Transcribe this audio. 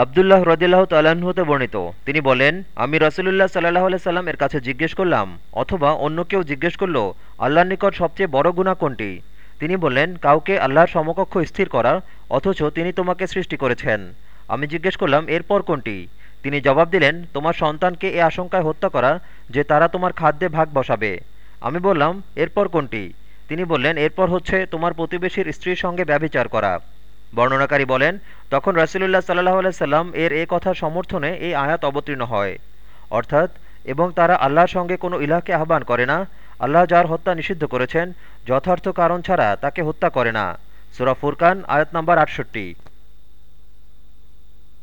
আবদুল্লাহ রদিল্লাহ তাল্লাহ্ন বর্ণিত। তিনি বলেন, আমি রসুলুল্লাহ সাল্লাহ সাল্লাম এর কাছে জিজ্ঞেস করলাম, অথবা অন্য কেউ জিজ্ঞেস করল, আল্লাহর নিকট সবচেয়ে বড় গুণা কোনটি? তিনি বললেন, কাউকে আল্লাহর সমকক্ষ স্থির করা অথচ তিনি তোমাকে সৃষ্টি করেছেন। আমি জিজ্ঞেস করলাম, এরপর কোনটি? তিনি জবাব দিলেন, তোমার সন্তানকে এ আশঙ্কায় হত্যা করা, যে তারা তোমার খাদ্যে ভাগ বসাবে। আমি বললাম, এরপর কোনটি? তিনি বললেন, এরপর হচ্ছে তোমার প্রতিবেশীর স্ত্রীর সঙ্গে ব্যভিচার করা। বর্ণনাকারী বলেন, তখন রাসুলুল্লাহ সাল্লাহ আলাইসাল্লাম এর এ কথা সমর্থনে এই আয়াত অবতীর্ণ হয়। অর্থাৎ, এবং তারা আল্লাহর সঙ্গে কোনো ইলাহকে আহ্বান করে না। আল্লাহ যার হত্যা নিষিদ্ধ করেছেন, যথার্থ কারণ ছাড়া তাকে হত্যা করে না। সুরা ফুরকান, আয়াত নম্বর আটষট্টি।